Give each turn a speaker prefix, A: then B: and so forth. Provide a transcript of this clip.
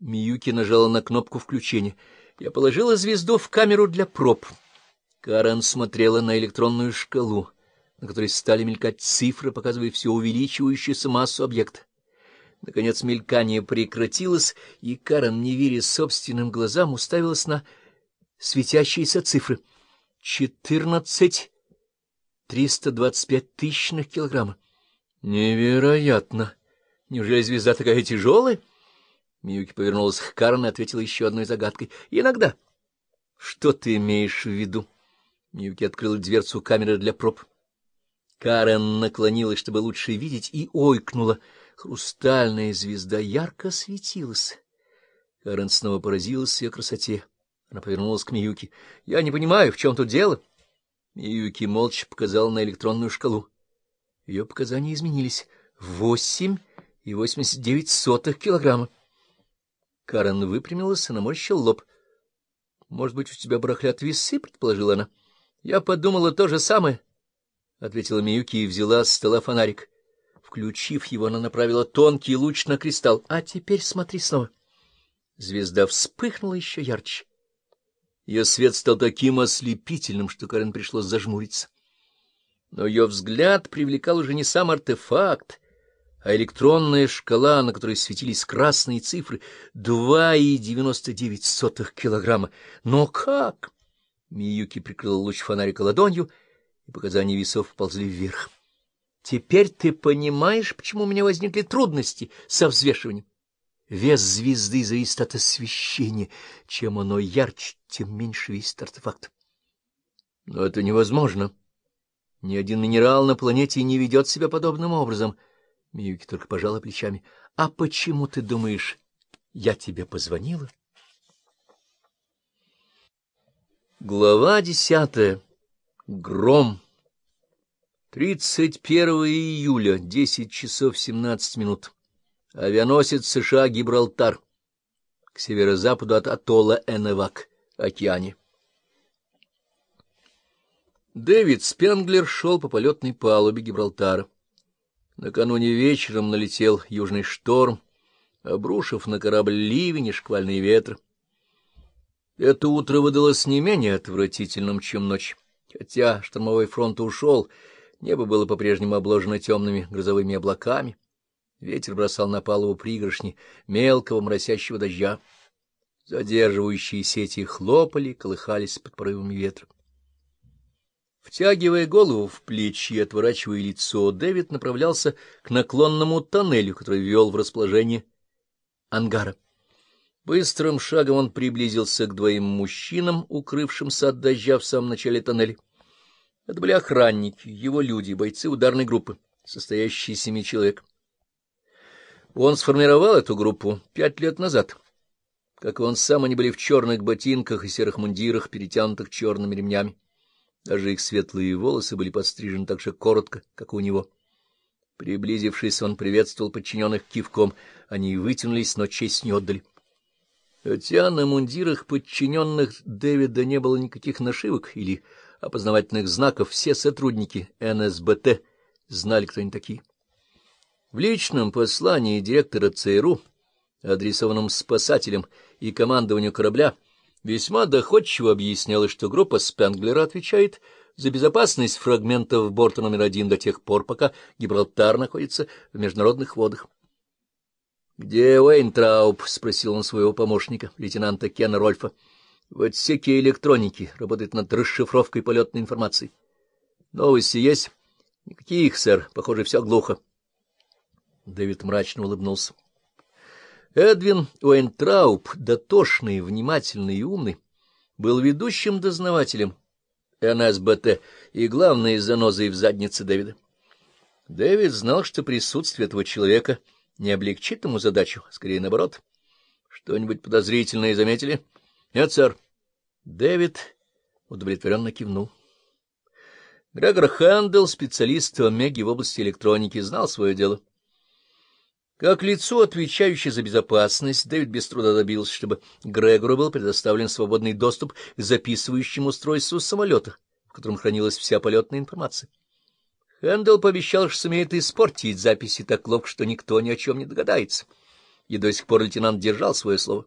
A: Миюки нажала на кнопку включения. Я положила звезду в камеру для проб. Карен смотрела на электронную шкалу, на которой стали мелькать цифры, показывая все увеличивающуюся массу объекта. Наконец мелькание прекратилось, и Карен, не веря собственным глазам, уставилась на светящиеся цифры. Четырнадцать триста двадцать пять тысячных килограмма. Невероятно! Неужели звезда такая тяжелая? Миюки повернулась к Карен и ответила еще одной загадкой. Иногда. Что ты имеешь в виду? Миюки открыла дверцу камеры для проб. Карен наклонилась, чтобы лучше видеть, и ойкнула. Хрустальная звезда ярко светилась. Карен снова поразилась ее красоте. Она повернулась к Миюки. — Я не понимаю, в чем тут дело? Миюки молча показала на электронную шкалу. Ее показания изменились. Восемь и восемьдесят девять сотых килограмма. Карен выпрямилась и наморщил лоб. — Может быть, у тебя барахлят весы? — предположила она. — Я подумала то же самое, — ответила Миюки и взяла с стола фонарик. Включив его, она направила тонкий луч на кристалл. — А теперь смотри снова. Звезда вспыхнула еще ярче. Ее свет стал таким ослепительным, что Карен пришлось зажмуриться. Но ее взгляд привлекал уже не сам артефакт, а электронная шкала, на которой светились красные цифры — два и девяносто девять сотых килограмма. Но как? Миюки прикрыла луч фонарика ладонью, и показания весов ползли вверх. — Теперь ты понимаешь, почему у меня возникли трудности со взвешиванием? Вес звезды зависит от освещения. Чем оно ярче, тем меньше весит артефакт. Но это невозможно. Ни один минерал на планете не ведет себя подобным образом. Миюки только пожала плечами. — А почему ты думаешь, я тебе позвонила? Глава десятая. Гром. 31 июля, 10 часов 17 минут. Авианосец США «Гибралтар» к северо-западу от атолла Эневак, океане. Дэвид Спенглер шел по полетной палубе Гибралтара. Накануне вечером налетел южный шторм, обрушив на корабль ливень и шквальные ветры. Это утро выдалось не менее отвратительным, чем ночь. Хотя штормовой фронт ушел, небо было по-прежнему обложено темными грозовыми облаками. Ветер бросал на палубу пригоршни мелкого моросящего дождя. Задерживающие сети хлопали, колыхались под порывами ветра. Втягивая голову в плечи и отворачивая лицо, Дэвид направлялся к наклонному тоннелю, который вел в расположение ангара. Быстрым шагом он приблизился к двоим мужчинам, укрывшимся от дождя в самом начале тоннеля. Это были охранники, его люди, бойцы ударной группы, состоящие из семи человек. Он сформировал эту группу пять лет назад. Как и он сам, они были в черных ботинках и серых мундирах, перетянутых черными ремнями. Даже их светлые волосы были подстрижены так же коротко, как у него. Приблизившись, он приветствовал подчиненных кивком. Они вытянулись, но честь не отдали. Хотя на мундирах подчиненных Дэвида не было никаких нашивок или опознавательных знаков, все сотрудники НСБТ знали, кто они такие. В личном послании директора ЦРУ, адресованном спасателям и командованию корабля, весьма доходчиво объяснялось, что группа Спенглера отвечает за безопасность фрагментов борта номер один до тех пор, пока Гибралтар находится в международных водах. — Где Уэйнтрауб? — спросил он своего помощника, лейтенанта Кена Рольфа. — В отсеке электроники, работает над расшифровкой полетной информации. — Новости есть? — Никаких, сэр. Похоже, все глухо. Дэвид мрачно улыбнулся. Эдвин Уэйнтрауб, дотошный, внимательный и умный, был ведущим дознавателем НСБТ и главной занозой в заднице Дэвида. Дэвид знал, что присутствие этого человека не облегчит ему задачу, скорее наоборот. Что-нибудь подозрительное заметили? Нет, сэр. Дэвид удовлетворенно кивнул. Грегор Хэндл, специалист в Омеге в области электроники, знал свое дело. Как лицо, отвечающее за безопасность, Дэвид без труда добился, чтобы Грегору был предоставлен свободный доступ к записывающему устройству самолета, в котором хранилась вся полетная информация. Хэндл пообещал, что сумеет испортить записи так ловко, что никто ни о чем не догадается. и до сих пор лейтенант держал свое слово.